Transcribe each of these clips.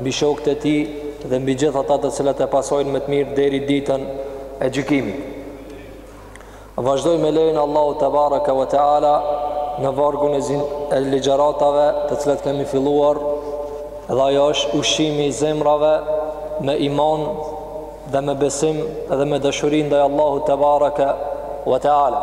mbi shokët e tij dhe mbi gjithë ata të cilët e pasojnë me të mirë deri ditën e gjykimit. Vazhdojmë me lejen e Allahut tebareke ve teala në vargun e, e ligjëratave të cilat kemi filluar dhe ajo është ushqimi i zemrave me iman dhe me besim dhe me dashuri ndaj Allahut tebareke ve teala.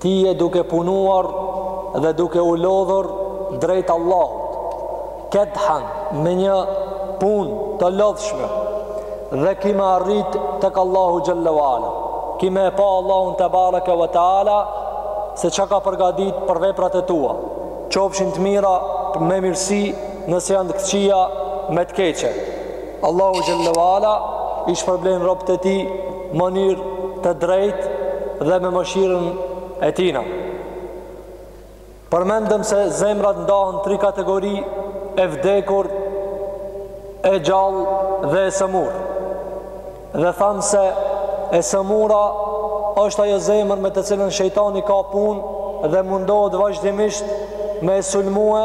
Ti je duke punuar dhe duke u lodhur drejt Allahut, kedhan, me një punë të lodhshme, dhe ki me arrit tek Allahu xhel-le ve ala. Ki me e pa Allahun tebareke ve teala se çka ka përgatit për veprat e tua, qofshin të mira me mirësi, nëse janë të këqija me të keqe. Allahu xhel-le ve ala i shpërblen robët e tij mënyrë të drejtë dhe me mëshirën e tijna. Përmendëm se zemrat ndahen tri kategori e vdekur, e gjallë dhe e sëmurë. Dhe thamë se e sëmura është ajo zemër me të cilën shejtani ka punë dhe mundohet vazhdimisht me e sulmue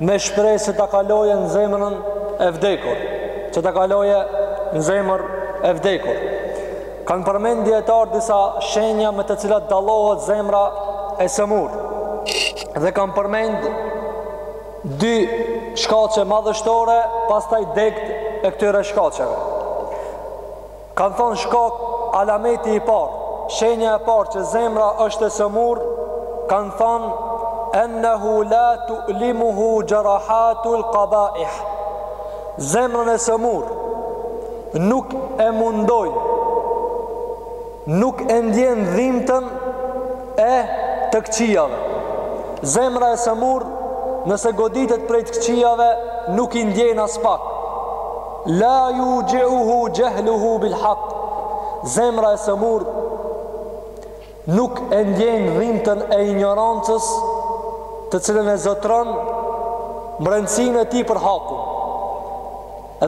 me shpresë që ta kaloje në zemrën e vdekur, që ta kaloje në zemër e vdekur. Kanë përmend dijetarët disa shenja me të cilat dallohet zemra e sëmurë. Dhe kanë përmend dy shkaqe madhështore, pastaj degët e këtyre shkaqeve. Kanë thënë shkak alameti i parë, shenja e parë që zemra është e sëmurë, kanë thënë ennehu la tu'limuhu xherahatul kabaih. Zemrën e sëmurë nuk e mundojnë, nuk e ndjen dhimtën e të këqijave. Zemra e sëmurë nëse goditet prej të këqijave nuk i ndjen aspak. La juxhiuhu xhehluhu bil hak Zemra e sëmurë Nuk e ndjen dhimtën e injorancës Të cilën e zotëron në brendësinë e tij për hakun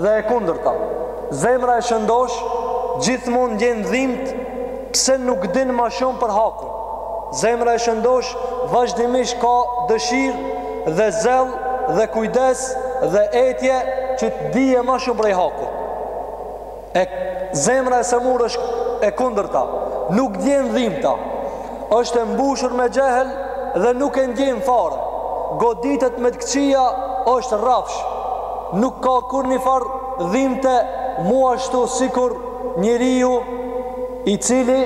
Dhe e kundërta Zemra e shëndoshë Gjithmonë ndjen dhimtë Pse nuk din ma shumë për hakun Zemra e shëndoshë vazhdimisht ka dëshirë dhe zell dhe kujdes dhe etje që të dije ma shumë prej hakut. E zemra e sëmurë është e kundërta, nuk ndjen dhimta, është e mbushur me xhehël dhe nuk e ndjen fare. Goditet me të këqija është rrafsh, nuk ka kurrnjëfarë dhimte mu ashtu sikur njeriu i cili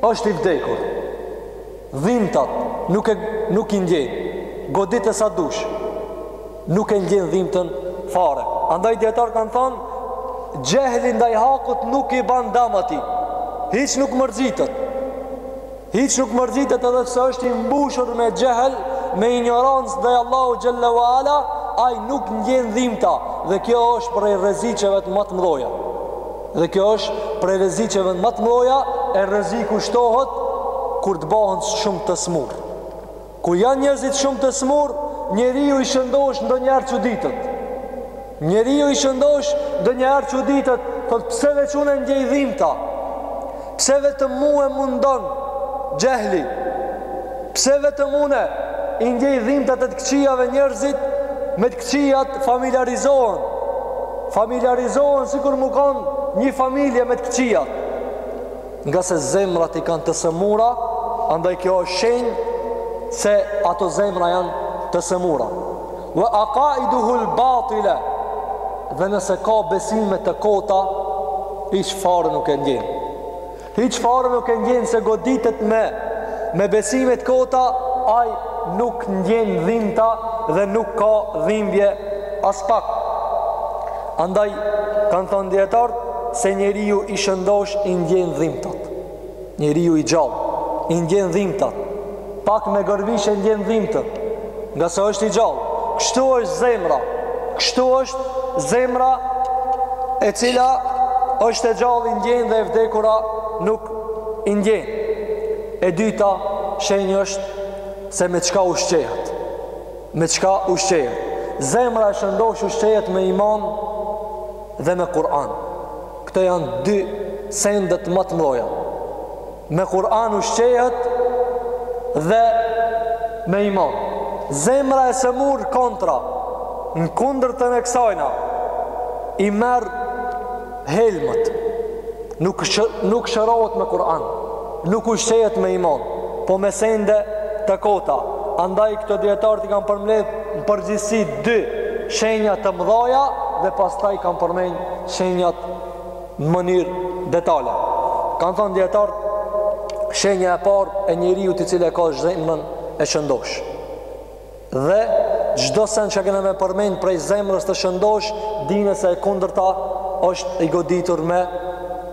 Është i vdekur. Dhimtat nuk e nuk i ndjen. Godite sa dush. Nuk e ndjen dhimtën fare. Andaj dijetarët kanë thënë Xhehli ndaj hakut nuk i ban dam atij Hiç nuk mërzitet Hiç nuk mërzitet edhe pse është i mbushur me xhehl Me injorancë ndaj Allahut Xhelle ue Ala Ai nuk ndjen dhimta Dhe kjo është prej rreziqeve ma të mdhaja Dhe kjo është prej rreziqeve ma të mdhaja e rreziku shtohet kur të bahen shumë të smurë. Kur janë njerëzit shumë të smurë, njeriu i shëndosh ndonjëherë çuditet. Njeriu i shëndosh ndonjëherë çuditet, thotë pse veç unë ndjej dhimta. Pse vetëm mu më mundon xhehli Pse vetëm unë i ndjej dhimtat e të këqijave njerëzit me të këqijat familiarizohen familiarizohen sikur me kanë një familje me të këqijat ngase zemrat i kanë të sëmura andaj kjo është shenjë se ato zemra janë të sëmura Wa aqaiduhul batile dhe nëse ka besime të kota hiç fare nuk e ndjen hiç fare nuk e ndjen se goditet me me besime të kota ai nuk ndjen dhimta dhe nuk ka dhimbje aspak andaj kanë thënë dijetarët se njeriu i shëndosh i ndjen dhimtat Njeriu i gjallë i ndjen dhimtat. Pak me gërvish e ndjen dhimtën, ngase është i gjallë. Kështu është zemra. Kështu është zemra e cila është e gjallë i ndjen dhe e vdekura nuk i ndjen. E dyta shenjë është se me çka ushqehet. Me çka ushqehet. Zemra e shëndosh ushqehet me iman dhe me Kur'an. Këto janë dy sendet ma të mdhaja. Me Kur'an ushqehet dhe me iman. Zemra e sëmurë kontra, në kundërtën e kësajna, i merr helmet. Nuk nuk shërohet me Kur'an, nuk ushqehet me iman, po me sende të kota. Andaj këto dijetarët i kanë përmbledh në përgjithësi dy shenja të mdhaja dhe pastaj kanë përmend shenjat në mënyrë detale. Kanë thënë dijetarët, shenja e parë e njeriut i cili e ka zemrën e shëndosh. Dhe çdo sen që kena me përmend prej zemrës të shëndosh, dije se e kundërta është i goditur me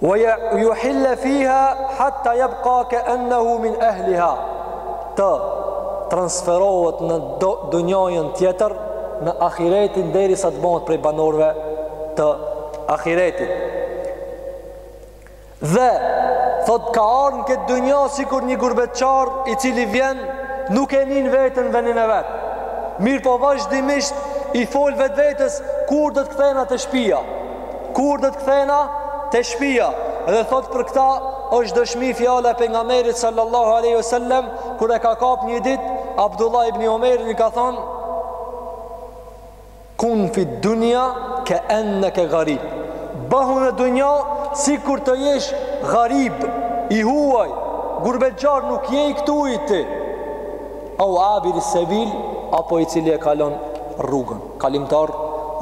Wa yahulla fiha hatta yabqa ka'annahu min ahliha. Të transferohet në dynjanë tjetër në ahiretin deri sa të bahet prej banorëve të ahiretit. Dhe thot ka ardh në këtë dunja sikur një gurbetçar i cili vjen nuk e nin veten venin e vet. Mirëpo vazhdimisht i fol vetvetes kur do të kthehna te shpia. Kur do të kthehna te shpia? Dhe thot për këta është dëshmi fjala e pejgamberit sallallahu alaihi wasallam kur e ka kap një ditë Abdullah ibn Omerin i ka thon Kun fid-dunya ka'annaka gharib. Bëhu në dunja sikur të jesh gharib, i huaj, gurbetxhar nuk je i këtuhit ti. Au abiri sebil apo i cili e kalon rrugën, kalimtar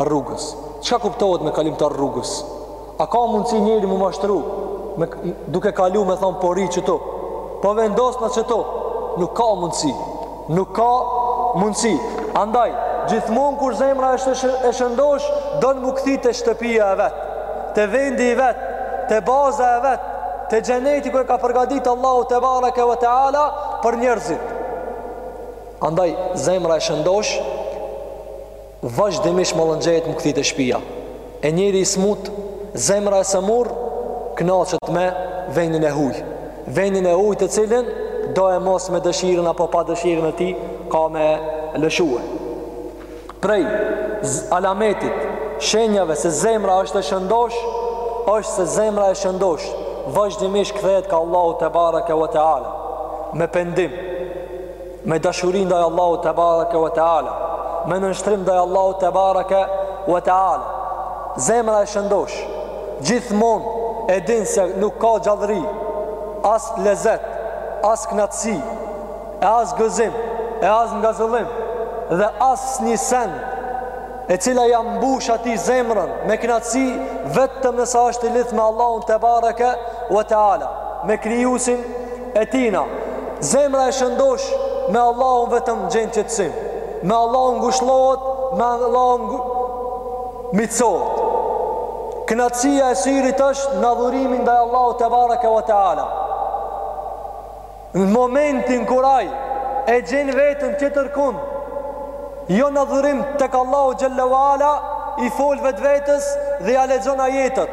rrugës. Çka kuptohet me kalimtar rrugës? A ka mundësi njëri m'u mashtru me, duke kalu me thonë po rri qëtu? Po vendosna qëtu? Nuk ka mundësi. Nuk ka mundësi. Andaj, gjithmon kur zemra është e shëndosh, don m'u kthy te shtëpia e vet, te vendi i vet, te baza e vet, te xheneti ku e ka përgatit Allahu tebareke ve teala për njerëzit. Andaj, zemra e shëndosh, Vazhdimisht mallëngjehet m'u kthy te shpia e njeri i smut zemra e sëmur kënaqet me venin e huj venin e huj të cilin do e mos me dëshirën apo pa dëshirën e tij ka me lëshue prej alametit shenjave se zemra është e shëndosh është se zemra e shëndosh vazhdimisht kthehet ka Allahu tebareke ve teala me pendim me dashuri ndaj Allahut tebareke ve teala me nënshtrim ndaj Allahut tebareke ve teala zemra e shëndosh gjithmonë e din se nuk ka gjallëri as lezet as knatësi e as gëzim e as ngazëllim dhe as një send e cila ja mbush atij zemrën me knatësi vetëm nëse është i lidh me Allahun tebareke ve teala me krijusin e tina zemra e shëndosh me Allahun vetëm gjen qetësim me Allahun ngushllohet me Allahun ngu... mitësohet knatësia e syrit është në adhurimin ndaj Allahut tebareke ve teala në momentin kur ai e gjen veten tjetërkun jo në adhurim tek Allahu xhel-le ve ala i fol vetvetes dhe ja lexon ajetet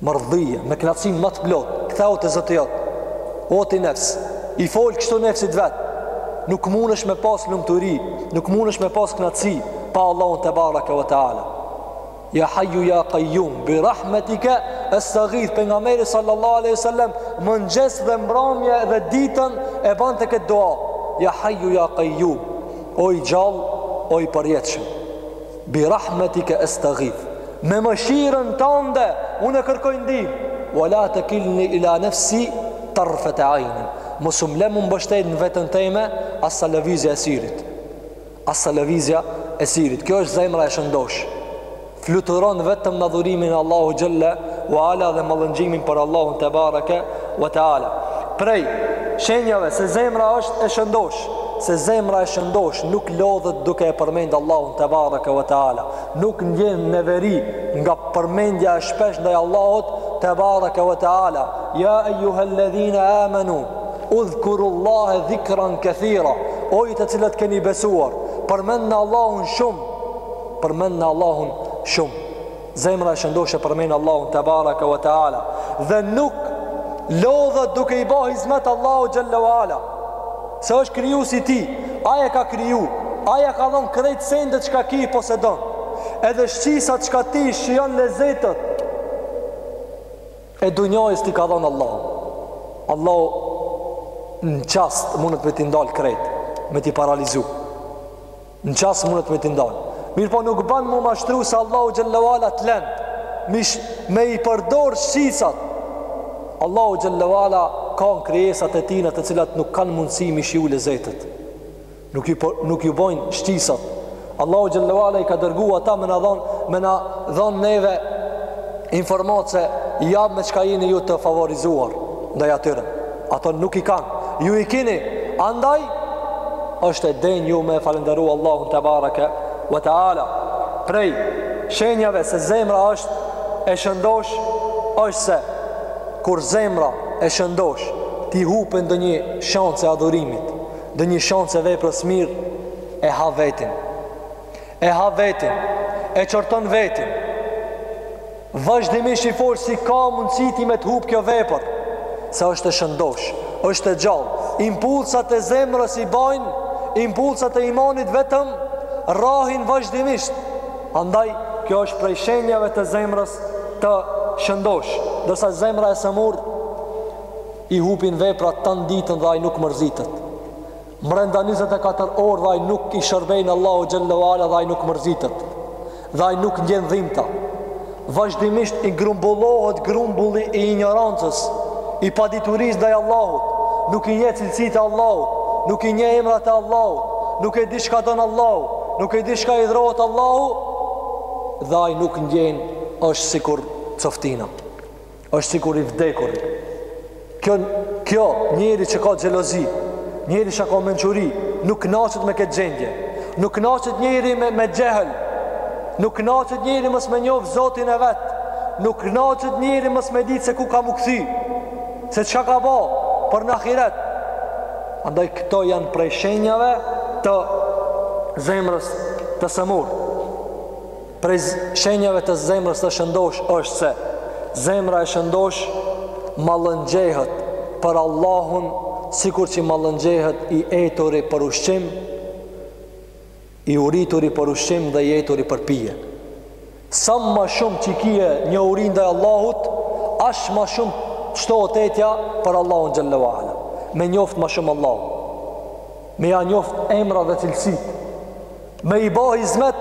Mardhije, me knaqësinë ma të plotë, ktheu te Zoti jot. O ti nefs, i fol kështu nefsit vet. Nuk mundesh me pas lumturi, nuk mundesh me pas knaqësi pa Allahun tebaraka ve teala. Ya Hayyu Ya Qayyum bi rahmetika astaghith pejgamberi sallallahu alaihi wasallam mëngjes dhe mbramje dhe ditën e bante këtë dua Ya Hayyu Ya Qayyum o i gjallë o i përjetshëm Bi rahmetike estagith Me mëshirën tënde Unë kërkoj ndihmë Wa la takilni ila nafsi tarfat ayn. Mos um le m'u mbështet në veten teme as sa lëvizja e syrit. As sa lëvizja e syrit. Kjo është zemra e shëndoshë. Fluturon vetëm n'adhurimin e Allahu xhalla wa ala dhe mallëngjimin për Allahun tebareke wa taala. Prej shenjave se zemra është e shëndoshë. se zemra e shëndoshë nuk lodhet duke e përmend Allahun tebareke ve teala, nuk ndjen neveri nga përmendja e shpeshtë ndaj Allahut tebareke ve teala. Ya ayyuhalladhina amanu udhkurullaha dhikran kathira. O ju të cilët keni besuar, përmendni Allahun shumë, përmendni Allahun shumë. Zemra e shëndoshë e përmend Allahun tebaraka wa taala dhe nuk lodhet duke i ba hizmet Allahu xhalla wa ala. Se është krijuesi i tij, ai ia ka kriju, ai ia ka dhon krejt sendet çka ki i posedon. Edhe shqisat çka ti shijon lezetet e dunjajës t'i ka dhon Allahu. Allahu në çast mundet me t'i ndal krejt, me t'i paralizu. Në çast mundet me t'i ndal. Mirëpo nuk ban m'u mashtru se Allahu xhelle wa ala të len. Mish me i përdor shqisat. Allahu xhelle wa ala ka krijesat e tina të cilat nuk kanë mundësi m'i shiju lezetet. Nuk ju, po, nuk ju bojnë shqisat. Allahu xhelle wa ala i ka dërgu ata me na dhon, me na dhon neve informatë se ja me çka jini ju të favorizuar ndaj atyre. Ato nuk i kanë, ju i kini, andaj është e denjë ju me falënderu Allahun tebarake ve teala. Prej shenjave se zemra është e shëndoshë, është se kur zemra e shëndoshë t'i hupin ndonjë shansë e adhurimit, ndonjë shansë e veprës mirë e ha vetin. E ha vetin, e qorton vetin. Vazhdimisht i fol si ka mundësi ti me të hup kjo vepër, se është e shëndoshë, është e gjallë. Impulsat e zemrës i bajnë, impulsat e imanit vetëm rrahin vazhdimisht. Andaj kjo është prej shenjave të zemrës të shëndoshë, ndërsa zemra e sëmurë i hupin veprat tanë ditën dhe ai nuk mërzitet. Mbrenda njëzet e katër orëve ai nuk i shërben Allahut xhelle ve ala dhe ai nuk mërzitet. Dhe ai nuk ndjen dhimbta. Vazhdimisht i grumbullohet grumbulli i injorancës, i paditurisë ndaj Allahut. Nuk i njeh cilësitë e Allahut, nuk i njeh emrat e Allahut, nuk e di çka don Allahu, nuk e di çka hidhrohet Allahu dhe ai nuk ndjen është sikur coftina. është sikur i vdekur. Kjo, kjo njeri që ka xhelozi, njeri që ka mençuri, nuk knaqet me këtë gjendje. Nuk knaqet njeri me, me xhehl, nuk knaqet njeri mos me njoft Zotin e vet, nuk knaqet njeri mos me ditë se ku ka m'u kthy, se çka ka ba për n'ahiret. Andaj këto janë prej shenjave të zemrës të sëmurë. Prej shenjave të zemrës të shëndosh është se zemra e shëndosh mallëngjehet për Allahun sikur që mallëngjehet i eturi për ushqim, i urituri për ushqim dhe i eturi për pije. Sa ma shumë që ki njohuri ndaj Allahut, aq ma shumë shtohet etja për Allahun xhelle ve ala. Me njoftë ma shumë Allahun. Me ja njoftë emra dhe cilësit. Me i bo hizmet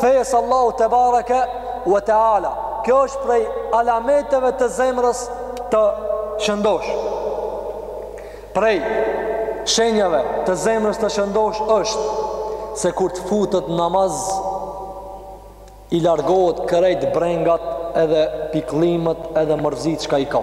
fesë s'Allahut tebareke ue teala. Kjo është prej alameteve të zemrës të shëndosh. Prej shenjave të zemrës të shëndosh është se kur të futet n'namaz i largohet krejt brengat edhe pikllimet edhe mërzit çka i ka.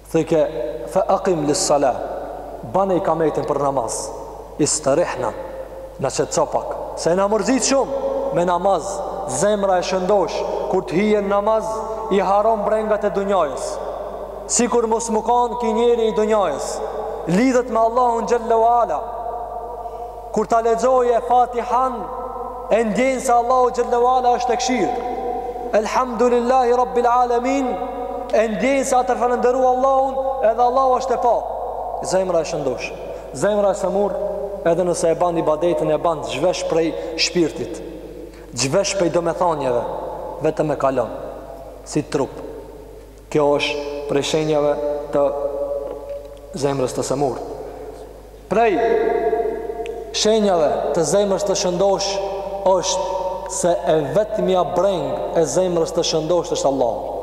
Thojke, Fe ekim lis-sala, bane ikametin për namaz, isterihna, na qetëso pak, se na mërzit shumë me namaz, zemra e shëndosh, kur të hije në namaz, i harron brengat e dunjajës. Sikur mos me kanë ky njeri i dunjajës, lidhet me Allahun Xhelle ve Ala. Kur ta lexojë Fatihan e ndjen se Allahu xhelle ve ala është te kqyr. Elhamdulillahi rabbil alamin e ndjen se a te falënderu Allahun edhe Allahu është te pa. Zemra e shëndosh. Zemra e sëmur edhe nëse e ban ibadetin e ban zhvesh prej shpirtit. Zhvesh prej domethënieve vetëm e kalon si trup. Kjo është prej shenjave të zemrës të sëmurë. Prej shenjave të zemrës të shëndosh është se e vetmja brengë e zemrës të shëndosh është Allahu.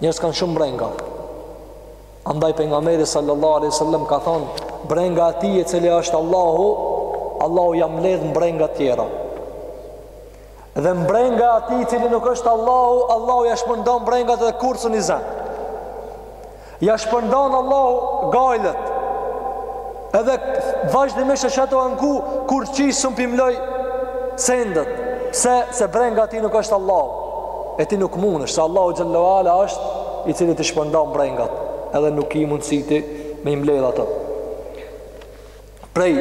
Njerëz kanë shumë brenga. Andaj Pejgamberi sallallahu alejhi ve sellem ka thonë brenga e atij e cili është Allahu, Allahu ja mbledh brenga tjera. Edhe mbrenga e atij i cili nuk është Allahu, Allahu ja shpërndan mbrengat edhe kurr s'un i zen. Ja shpërndan Allahu gajlet. Edhe vazhdimisht e sheh tu u anku, kurrqi s'um po m'lojn sendet. Pse, se brenga e atij nuk është Allahu. E ti nuk mundesh, se Allahu xhelle ve ala është i cili t'i shpërndan mbrengat. Edhe nuk ki mundësi ti me i mbledh ato. Prej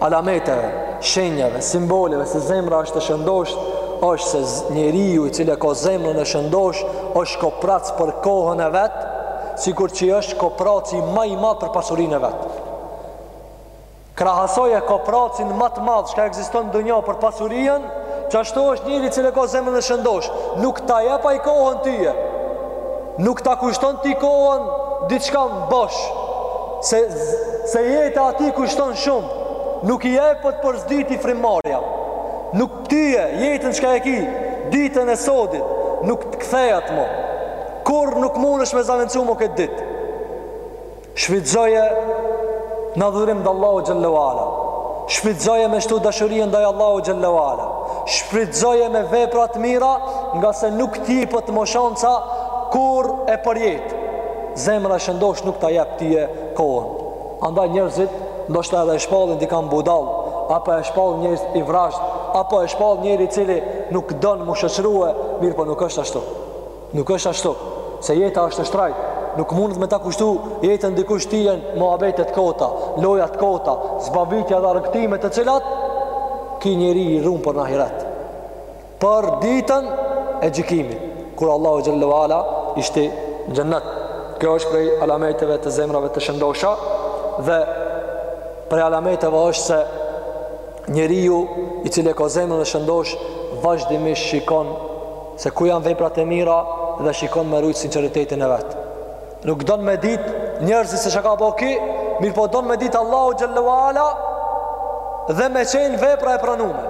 alameteve, shenjave, simboleve se zemra është e shëndosh, është se njeriu i cili e ka zemrën e shëndosh, është koprac për kohën e vet, sikur që është kopraci ma i madh për pasurinë e vet. Krahasoje kopracin ma të madh çka ekziston në dynja për pasurinë, qashtu është njeri i cili e ka zemrën e shëndosh, nuk ta jep ai kohën tyje. Nuk ta kushton ty kohën diçka bosh, se se jeta atij kushton shumë. Nuk i jepet për s'dyti frymëmarrja. Nuk p'tyje jetën çka e ki, ditën e sodit, nuk të kthehet më. Kurr nuk mundesh me zavendsu mo këtë ditë. Shfrytëzoje në adhurim ndaj Allahut xhelle ve ala. Shfrytëzoje me shtu dashurinë ndaj Allahut xhelle ve ala. Shfrytëzoje me vepra të mira, ngase nuk t'jipet mo shanca kurr e përjet. Zemra e shëndosh nuk ta jep tyje kohën. Andaj njerëzit ndoshta edhe e shpallin dikan budall, apo e shpall njerëz i vrazhd, apo e shpall njeri i cili nuk don m'u shoqëru, mirëpo nuk është ashtu. Nuk është ashtu, se jeta është e shtrajtë, nuk mundet me ta kushtu jetën dikush tyje n'muhabete të kota, lojna të kota, zbavitje dhe argëtime të cilat, ki njeri i run për në ahiret. Për ditën e gjykimit, kur Allahu xhelle ve ala i shti në xhennet. Kjo është prej alameteve të zemrave të shëndosha dhe prej alameteve është se njeriu i cili e ka zemrën e shëndosh vazhdimisht shikon se ku janë veprat e mira dhe shikon me rujt sinceritetin e vet. Nuk don me dit njerëzit se çka ka bo ki, mirëpo don me dit Allahu xhelle ve ala dhe me qen vepra e pranume.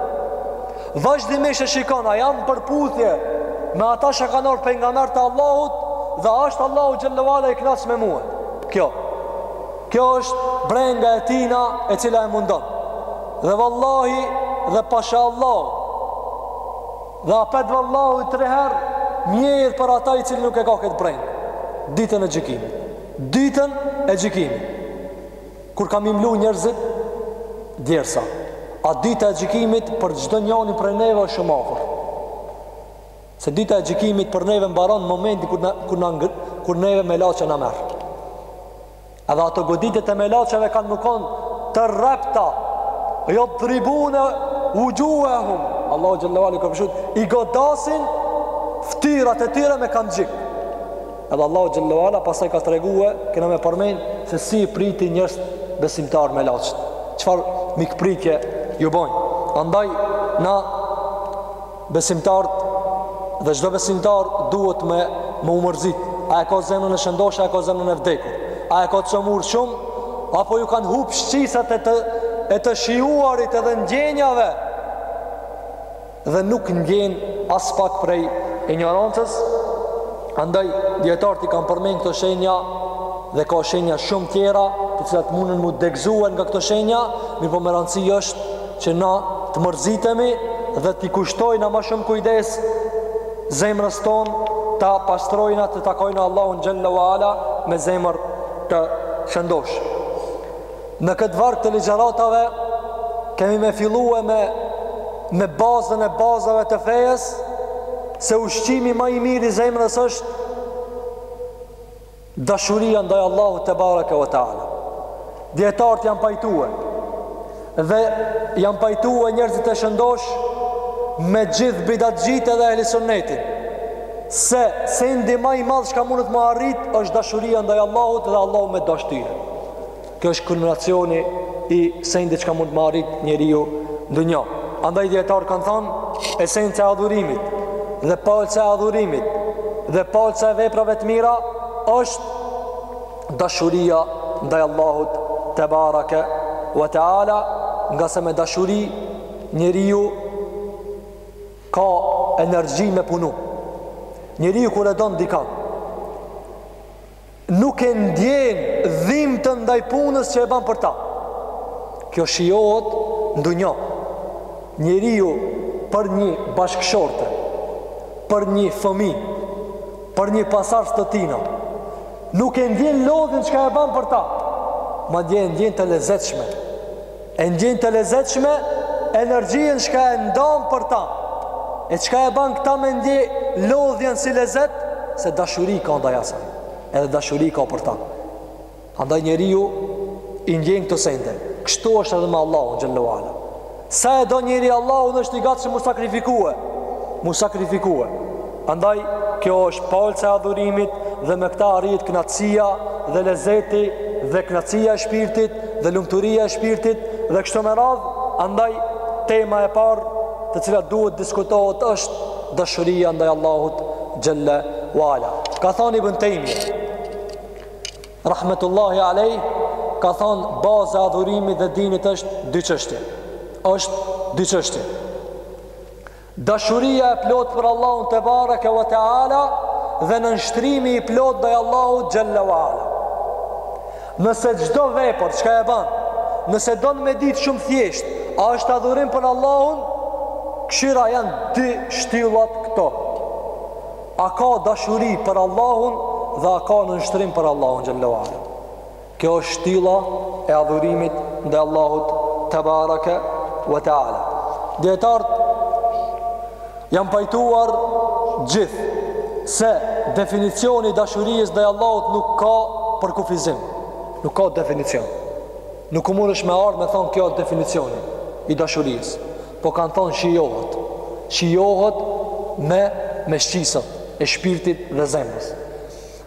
Vazhdimisht e shikon a jam n'përputhje me ata çka kan ardh pejgamberët e Allahut dhe a është Allahu xhelle ve ala i knaq me mu. Kjo. Kjo është brenga e tina e cila e mundon. Dhe vallahi dhe pasha Allahu Dhe apet vallahi tre herë mjerë për ata i cili nuk e ka këtë brengë. Ditën e gjykimit. Ditën e gjykimit. Kur ka m'i mlu njerëzit djersa. A dita e gjykimit për çdo njanin prej neve është shumë afër. Se dita e gjykimit për neve mbaron në momentin kur, na, kur, na, kur neve melaqja na merr. Edhe ato goditjet e melaqeve kanë me konë të rrepta, jadribune vuxhuhehum. Allahu Xhelle ve Ala i ka përshkru, i godasin ftyrat e tyre me kamxhik. Edhe Allahu Xhelle ve Ala pastaj ka tregue, kena me përmend, se si i pritin njerëzt besimtarë melaqet. Çfarë mikpritje ju bojnë. Andaj, na Besimtart dhe çdo besimtar duhet me u mërzit a e ka zemrën e shëndosh a e ka zemrën e vdekur a e ka të sëmurë shumë apo ju kanë hup shqisat e të, e të shijuarit edhe ndjenjave dhe nuk ndjen aspak prej injorancës andaj dijetarët i kanë përmend këto shenja dhe ka shenja shumë tjera të cilat mundën mu degëzue nga këto shenja mirëpo me rëndësi është që na të mërzitemi dhe t'i kushtojna ma shumë kujdes zemrës tonë ta pastrojna të takojna Allahun Xhelle ve Ala me zemër të shëndosh në këtë varg të ligjëratave kemi me fillue me me bazën e bazave të fejes se ushqimi ma i mirë i zemrës është Dashuria ndaj Allahut tebareke ve teala. Dijetarët janë pajtue dhe janë pajtue njerëzit e shëndosh me gjithë bidatxhitë edhe ehli sunnetin. Se sendi ma i madh çka mundet me arrit është dashuria ndaj Allahut dhe Allahu me dashtë. Kjo është kulminacioni i sendit çka mundet me arrit njeriu n'dunja. Andaj dijetarët kanë thonë, esenca e adhurimit dhe palca e adhurimit dhe palca e veprave të mira është dashuria ndaj Allahut tebareke ve teala ngase me dashuri njeriu ka energji me punu. Njeriu kur e don dikanë, nuk e ndjen dhimbtën ndaj punës që e ban për ta. Kjo shijohet në dunja. Njeriu për një bashkëshorte, për një fëmijë, për një pasardhës të tina, nuk e ndjen lodhjen çka e ban për ta. Madje e ndjen të lezetshme. E ndjen të lezetshme energjinë çka e ndan për ta. E çka e ban këta me ndje lodhjen si lezet, se dashuri ka ndaj asaj. Edhe dashuri ka për ta. Andaj njeriu i ndjen këto sende. Kështu është edhe me Allahun Xhelle ve Ala. Sa e do njeri Allahun është i gatshëm mu sakrifikue. Mu sakrifikue. Andaj, kjo është palca e adhurimit dhe me këta arrihet kënaqësia dhe lezeti dhe kënaqësia e shpirtit dhe lumturia e shpirtit dhe kështu me radhë, andaj tema e parë të cilat duhet diskutohet është dashuria ndaj Allahut xhalla ve ala. Ka thonë Ibn Tejmije rahmetullahi alejh ka thonë baza e adhurimit dhe dinit është dy çështje. Është dy çështje. Dashuria e plotë për Allahun tebareke ve teala dhe nënshtrimi i plotë ndaj Allahut xhalla ve ala. Nëse çdo vepër çka e bën, nëse don me ditë shumë thjesht, a është adhurim për Allahun? Këshyri janë dy shtyllat këto. A ka dashuri për Allahun dhe a ka nënshtrim për Allahun xhalla ve ala. Kjo është shtylla e adhurimit ndaj Allahut tebareke ve teala. Dijetarët janë pajtuar gjithë se definicioni i dashurisë ndaj Allahut nuk ka përkufizim. Nuk ka definicion. Nuk mundesh me ardhë me thonë kjo definicioni i dashurisë. Po kanë thonë shijohet. Shijohet me me shqisat e shpirtit dhe zemrës.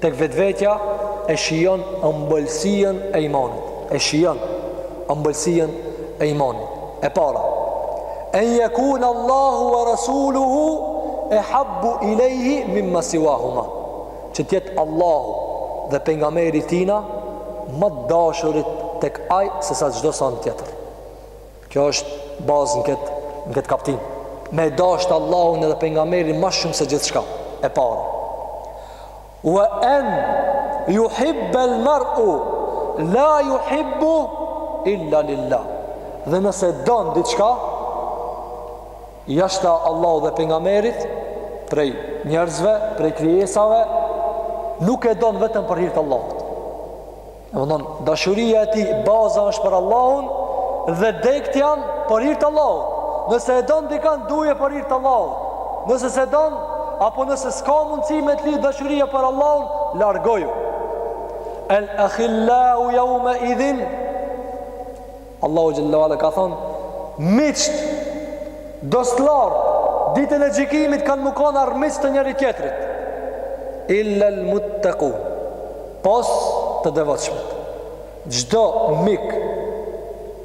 Tek vetvetja e shijon ëmbëlsinë e imanit. E shijon ëmbëlsinë e imanit. E para, en jekune Allahu wa Rasuluhu ehabbe ilejhi mimma siwahuma. Që t'jetë Allahu dhe pejgamberi i tina më t'dashurit tek ai se sa çdo send tjetër. Kjo është bazë në këtë në këtë kaptinë. Me e dashtë Allahun edhe pejgamberin ma shumë se gjithçka. E para. Wa en juhibbel mer'e, la juhibbuhu illa lillah. Dhe nëse don diçka, jashta Allahut dhe pejgamberit, prej njerëzve, prej krijesave, nuk e don vetëm për hir t'Allahut. Domthon dashuria e tij baza është për Allahun dhe degët janë për hir të Allahut. Nëse e don dikan duje për hir të Allahut. Nëse s'e don apo nëse s'ka mundësi me të lidh dashuria për Allahun, largoju. El akhilla'u yawma idhin Allahu xhalla ve ala ka thonë miqtë dostllarët ditën e gjykimit kanë me u kon armiq të njëri tjetrit illa al muttaqun pos të devotshmit çdo mik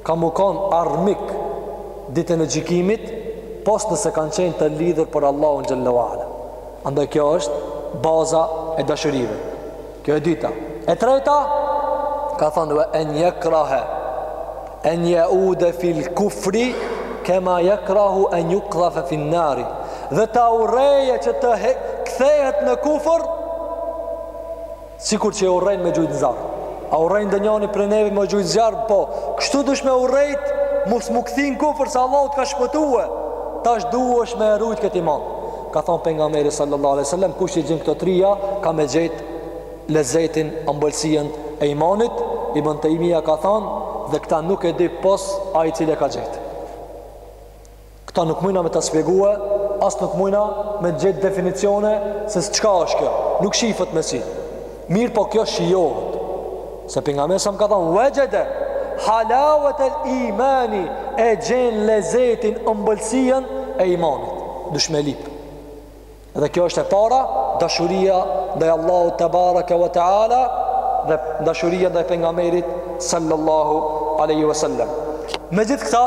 ka me u kon armik ditën e gjykimit pos nëse kanë qenë të lidhur për Allahun xhalla ve ala andaj kjo është baza e dashurive Kjo e dyta. E treta ka thënë wa an yakraha an yauda fil kufri kama yakrahu an yuqdhafa fi an-nar. Dhe ta urreje që të kthehet në kufër sikur që e urrejnë me gjujtë n'zjarr. A urrejnë ndonjani prej neve me gjujtë n'zjarr? Po, kështu dush me urrejt, mos m'u kthy n'kufër se Allahu të ka shpëtue. Tash duesh me e rujt ket iman. Ka thënë pejgamberi sallallahu alaihi wasallam, kush i gjen këto trija, ka me e gjet lezetin, ëmbëlsinë e imanit. Ibn Taymija ka thënë, dhe këta nuk e di pos ai i cili e ka gjet. Këta nuk mujna me ta shpjegue, as nuk mujna me t'gjet definicione se çka është kjo. Nuk shifet me sy. Mirëpo kjo shijohet se pejgamberi s.a.s. ka thënë wajada halawat al imani e gjen lezetin ëmbëlsinë e imanit, dush me e lyp. Dhe kjo është e para, dashuria ndaj Allahut te baraka ve teala dhe dashuria ndaj pejgamberit sallallahu alaihi wasallam. Megjithë këta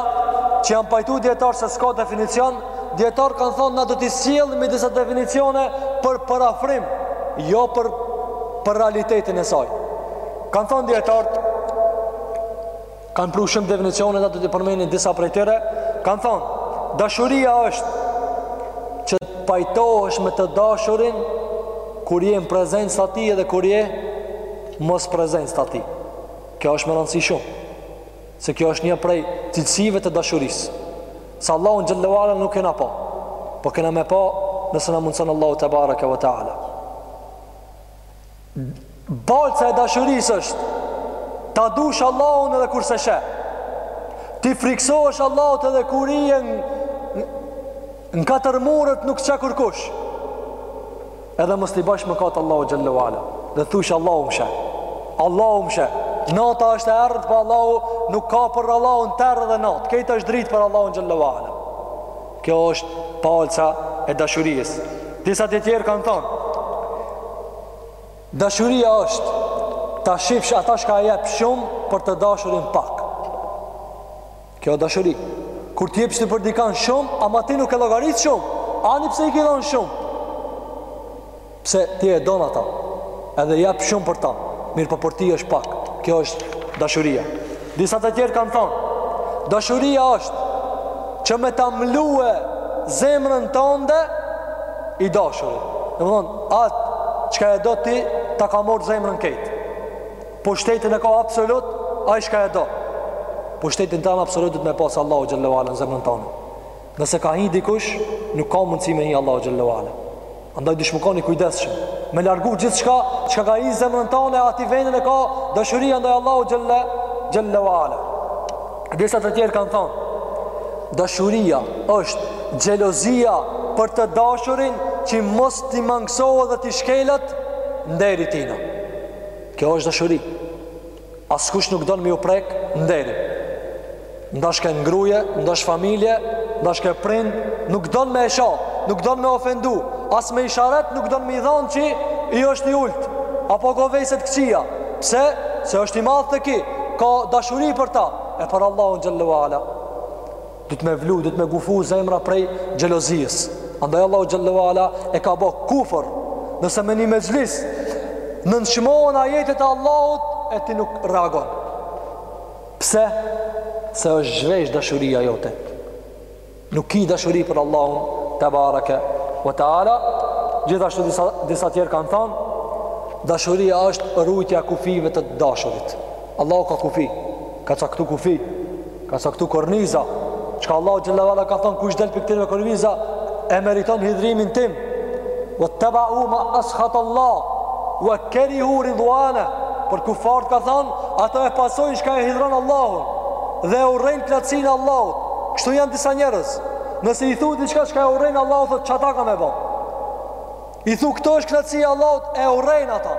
që janë pajtu dijetarët se s'ka definicion, dijetarët kanë thonë na do t'i sjellim disa definicione për përafrim, jo për, për realitetin e saj. Kanë thonë dijetarët, kanë pru shumë definicione, na do t'i përmenim disa prej tyre, kanë thonë, dashuria është që të pajtohësh me të dashurin kur je në prezencë të atij edhe kur je mos prezencë të atij. Kjo është me rëndësi shumë. Se kjo është një prej cilësive të dashurisë. Se Allahun xhelle ve ala nuk e kena pa, po kena me e pa nëse na mundson Allahu te bareke ve teala. Palca e dashurisë është ta dush Allahun edhe kur s'e sheh. T'i friksohesh Allahut edhe kur je në katër muret nuk t'sheh kërkush. Edhe mos t'i bash mëkat Allahut xhelle ve ala. Dhe thush Allahu m'sheh. Allahu m'sheh. Nata është e errët por Allahu, nuk ka për Allahun terr dhe natë. Kejt është dritë për Allahun xhelle ve ala. Kjo është palca e dashurisë. Disa të tjerë kanë thonë Dashuria është ta shifsh ata çka e jep shumë për të dashurin pak. Kjo dashuri. Kur të jepsh ti për dikan shumë, ama ti nuk e llogarit shumë. Ani pse i ki dhënë shumë? Pse ti e don ata? Edhe jap shumë për ta. Mirëpo për ti është pak. Kjo është dashuria. Disa të tjerë kanë thonë, dashuria është që me ta mlue zemrën tënde i dashuri. Domthon, atë çka e do ti ta ka marr zemrën kejt. Pushtetin e ka absolut ai çka e do. Pushtetin tanë absolut duhet me pas Allahu xhelle ve ala në zemrën tonë. Nëse ka hi dikush, nuk ka mundësi me hi Allahu xhelle ve ala. Andaj dush me kon i kujdesshëm. Me largu gjithçka, çka ka hi n'zemrën tonë e aty vendin e ka dashuria ndaj Allahut xhelle ve ala. Disa të tjerë kanë thonë, dashuria është xhelozia për të dashurin që mos t'i mangësohet dhe t'i shkelet nderi i tina. Kjo është dashuri. Askush nuk don me ju prek nderi. Ndash ke ngruje, ndash familje, ndash ke prind, nuk don me e sha, nuk don me ofendu, as me isharet nuk don me i dhanë që i është i ult. Apo ka veset e këqija. Pse? Se është i madh te ti. Ka dashuri për ta. E për Allahun xhelle ve ala. duhet me vlu, duhet me gufu zemra prej xhelozisë. Andaj Allahu xhelle ve ala e ka bo kufër, nëse me një mexhlis nënçmohen ajetet e Allahut, e ti nuk reagon. Pse? Se është zhvesh dashuria jote. Nuk ki dashuri për Allahun, tebareke ve teala, gjithashtu disa, disa tjerë kanë thanë, dashuria është rujtja e kufive të dashurit. Allahu ka kufi, ka caktu kufi, Ka caktu korniza, çka Allahu xhelle ve ala ka thonë, kush del prej këtyrve korniza, e meriton hidhërimin tim, vettebau ma as'hatallah, ve kerihu ridvaneh, për kufarët ka thonë, ata e pasojnë çka e hidhëron Allahun, dhe e urrejnë knaqësinë e Allahut, kështu janë disa njerëz, nëse i thu diçka çka e urren Allahu, thotë qata kam me bo, I thu këto është knaqësi e Allahut e urrejnë ata.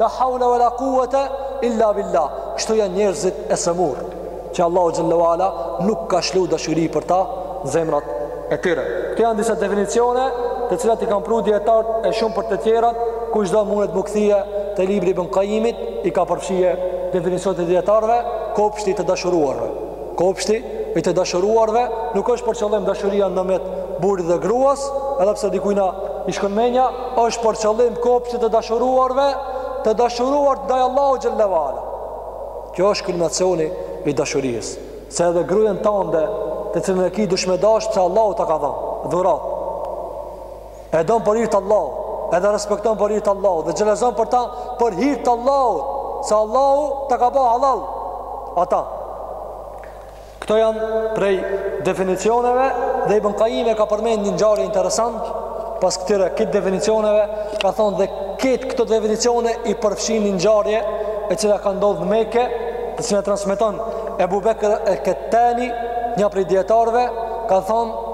La haula wala quwata illa billah. Kështu janë njerëzit e sëmurë që Allahu xhelle ve ala nuk ka shlu dashuri për ta në zemrat e tyre. Këto janë disa definicione të cilat i kanë pru dijetarët e shumë për të tjerat, kush do mundet m'u kthy te libri i Ibn Qayyimit i ka përfshi definicionet e dijetarëve, Kopshti i të dashuruarve. Kopshti i të dashuruarve nuk është për qëllim dashuria ndërmjet burrit dhe gruas, edhe pse dikujna i shkon menja, është për qëllim kopshti i të dashuruarve, të dashuruar ndaj Allahut xhelle ve ala. Kjo është kulminacioni i dashurisë, se edhe gruan tënde, të cilën e ke dush me dash pse Allahu ta ka dhënë dhurat. e don për hir të Allahut, edhe respekton për hir të Allahut dhe xhelozon për ta për hir të Allahut, se Allahu ta ka ba halal ata. Këto janë prej definicioneve dhe Ibn Qayyim e ka përmend një ngjarje interesant pas këtyre këtë definicioneve, ka thonë dhe këtë këto definicione i përfshin një ngjarje e cila ka ndodhur në Mekë, të cilën e transmeton Ebu Bekr el-Kettani, një prej dijetarëve, ka thonë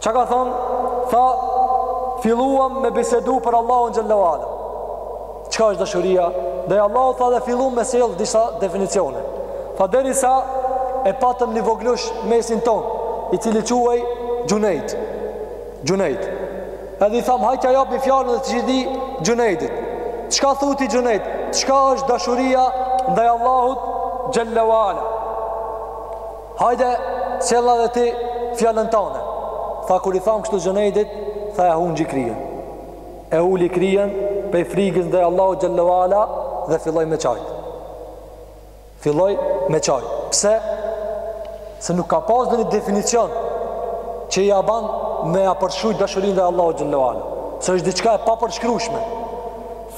Çka ka thonë? Tha, filluam me bisedu për Allahun xhel-le ve ala. Çka është dashuria ndaj Allahut? Tha dhe filluam me sjellë disa definicione. Tha, derisa e patëm një voglush n'mesin tonë, i cili quhej Xhunejd. Xhunejd. Edhe i thamë, hajt t'ja japim fjalën edhe qitij Xhunejdit. Çka thu ti Xhunejd? Çka është dashuria ndaj Allahut xhel-le ve ala? Hajde çella dhe ti fjalën tane. Tha kur i thamë kështu Xhunejdit, tha e hunxhi kryen. E uli kryen prej frigës ndaj Allahut xhel-le ve ala dhe filloi me çajt. Filloi me çajt. Pse? Se nuk ka pas ndonjë definicion që ia ban me e përshkrujt dashurinë ndaj Allahut xhel-le ve ala. Se është diçka e papërshkrueshme.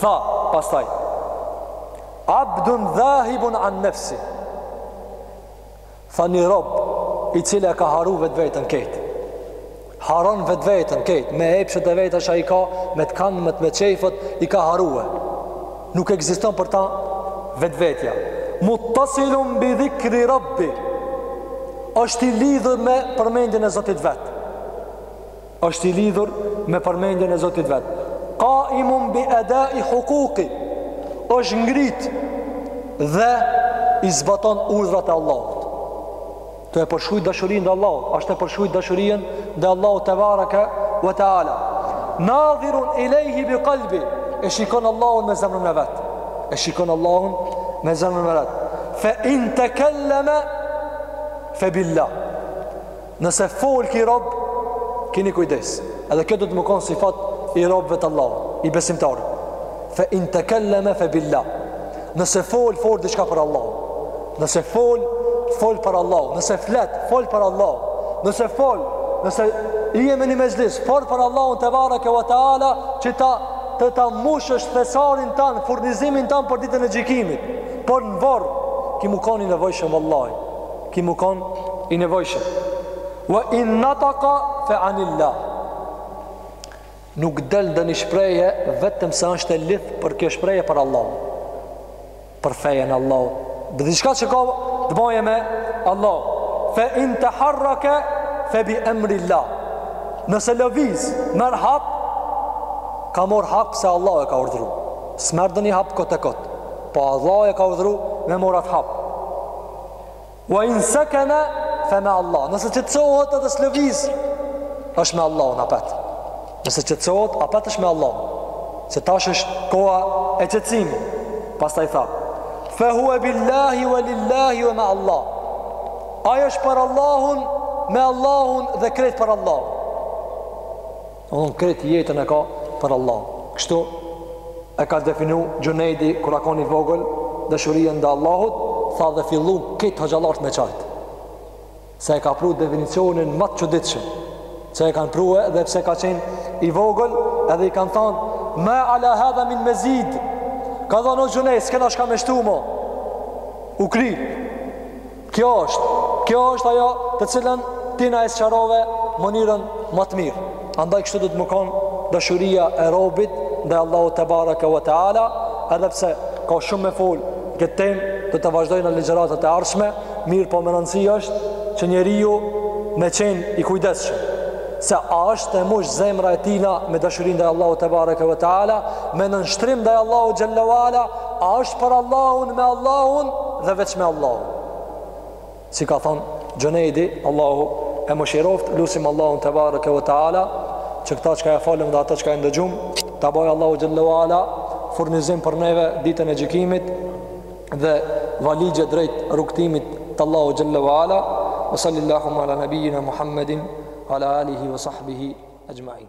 Tha pastaj Abdun dhahibun an nafsi. Tha një rob i cili e ka harru vetveten kejt. Harron vetveten kejt, me epshet e veta çka i ka, me të kanmet, me qejfet, i ka harrue. Nuk ekziston për ta vetvetja. Muttasilun bi dhikri robbi, është i lidhur me përmendjen e Zotit vet. Është i lidhur me përmendjen e Zotit vet. Qaimun bi ada'i huquqi. Është ngrit dhe i zbaton urdhrat e Allahut. Tu e përshkrujt dashurinë ndaj Allahut, është tu e përshkrujt dashurinë ndaj Allahut tebareke ve teala. Nadhirun ilejhi bi kalbi, e shikon Allahun me zemrën e vet. E shikon Allahun me zemrën e vet. Fe in tekel-leme, fe billah. Nëse fol ki rob, kini kujdes. Edhe kjo duhet mu kon sifat i robëve të Allahut, i besimtarit. Fe in tekel-leme fe billah. Nëse fol, fol diçka për Allah. Nëse fol, fol për Allah. Nëse flet, fol për Allah. Nëse fol, nëse je me një mexhlis, fol për Allahun tebareke ve teala, që ta të ta mushësh thesarin tanë, furnizimin tanë për ditën e gjykimit. Për në vorr, ki mu kon i nevojshëm vallahi. Ki mu kon i nevojshëm. Wa in nataka fa anillah. Nuk del ndonjë shprehje vetëm se është e lidhur kjo shprehje për Allah. Për fejen e Allahut. Dhe diçka që ka të bëjë me Allah. Fa in taharraka fa bi amrillah. Nëse lëviz, merr hap, ka marr hap se Allah e ka urdhëruar. S'merr doni hap kot e kot. Po Allah e ka urdhëruar me morr at hap. Wa in sakana fa ma Allah. Nëse qetësohet a s'lëviz, është me Allahun apet. Nëse qetësohet apet është me Allahun. Se tash është koha e qetësimit. Pastaj tha: "Fa huwa billahi wa lillahi wa ma Allah." Ai është për Allahun, me Allahun dhe krejt për Allahun. Domethënë krejt jetën e ka për Allahun. Kështu e ka definu Xhunejdi kur ka qenë i vogël, dashurinë ndaj Allahut, tha edhe fillun krejt hoxhallarët me çajt. Se e ka pru definicionin më të çuditshëm. Pse e kanë pru edhe pse ka qenë i vogël, edhe i kanë thënë, "Ma ala hadha min mazid." Kanë thënë Xhunejd, s'kena çka me shtu mo. U kry. Kjo është, kjo është ajo të cilën ti na e sqarove në mënyrën më të mirë. Andaj kështu duhet me kon dashuria e robit ndaj Allahut tebareke ve teala, edhe pse ka shumë me fol në këtë temë, do ta vazhdojmë në ligjëratat e ardhshme, mirëpo me rëndësi është që njeriu me qenë i kujdesshëm se a është e mush zemra e tina me dashuri ndaj Allahut tebareke ve teala, me nënshtrim ndaj Allahut xhele ve ala, A është për Allahun, me Allahun dhe veç me Allahun. Si ka thonë Xhunejdi, Allahu e mëshiroftë, lusim Allahun tebareke ve teala, që këta çka e folëm dhe ata çka e ndëgjum, ta bojë Allahu xhele ve ala, furnizim për neve ditën e gjykimit dhe valixhe drejt rrugëtimit te Allahu xhele ve ala, wa sallillahumme ala nabijina Muhammedin, wa ala alihi wa sahbihi, ajma'in.